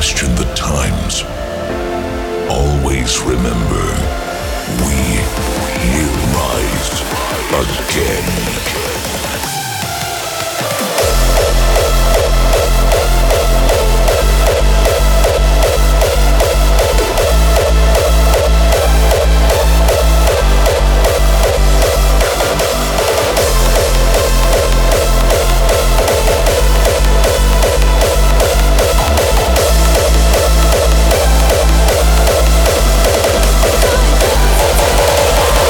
The times, always remember we will rise again.